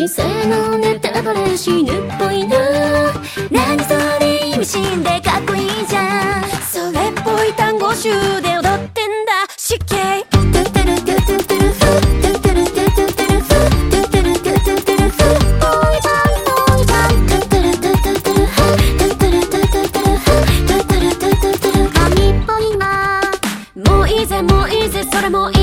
人生のネタバレ死ぬっぽいな。何それ意味深でかっこいいじゃん。それっぽい単語集で踊ってんだ。死刑。もういいぜもういいぜそれもいい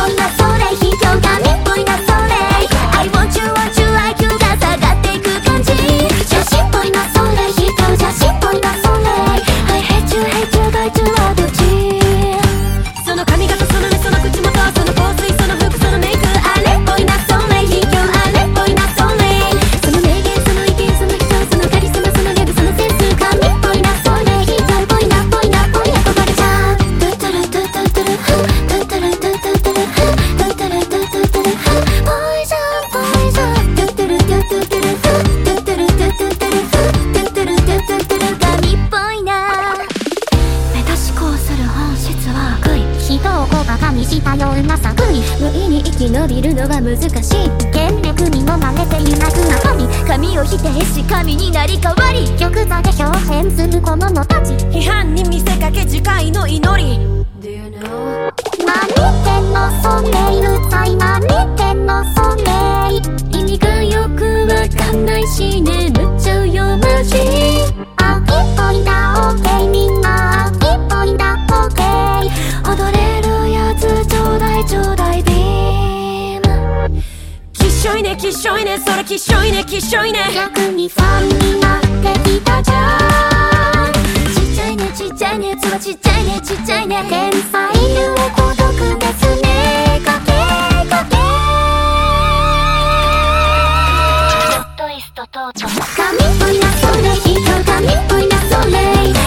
こんない無意に生き延びるのは難しい権力にもまれていなく中身神を否定し神になり変わり玉座で表変する子者たち批判に見せかけ次回の祈り Do you know? 何てのソれイるさい何てのソれイ意味がよくわかんないししょいねきっしょいねそれきっしょいねきっしょいね。逆にファンになってきたじゃん。ちっちゃいねちっちゃいねつはちっちゃいねちっちゃいね。天才ゆえ孤独ですね。かけかけ。トイストとうとう神っぽいなそれ人神っぽいなそれ。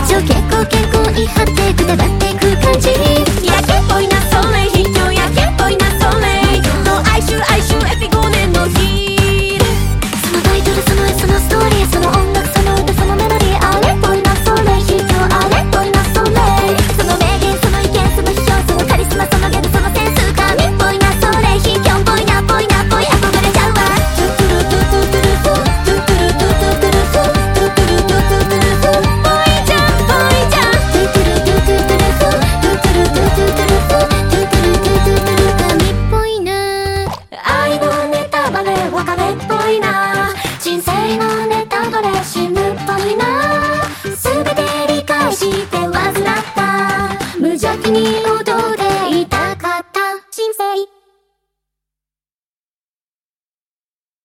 ちょ結構結構いはってくたばってく感じ。